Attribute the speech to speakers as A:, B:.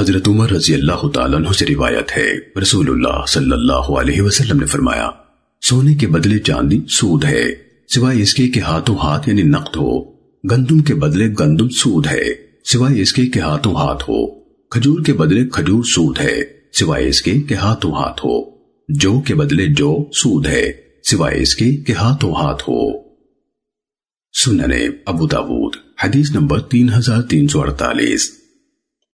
A: حضرت عمر رضی اللہ تعالیٰ عنہ سے روایت ہے۔ رسول اللہ صلی اللہ علیہ وسلم نے فرمایا، سونے کے بدلے چاندی سود ہے۔ سوائے اس کے کہ ہاتھوں ہاتھ یعنی نقد ہو۔ گندم کے بدلے گندم سود ہے۔ سوائے اس کے کہ ہاتھوں ہاتھ ہو۔ کھجور کے بدلے کھجور سود ہے۔ سوائے اس کے کہ ہاتھوں ہاتھ ہو۔ جو کے بدلے جو سود ہے۔ سوائے اس کے کہ ہاتھوں ہاتھ ہو۔ سننے ابو داود، حدیث نمبر تین ہزار تین سو اڑتالیس۔